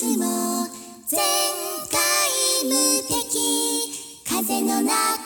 つも全開無敵風の中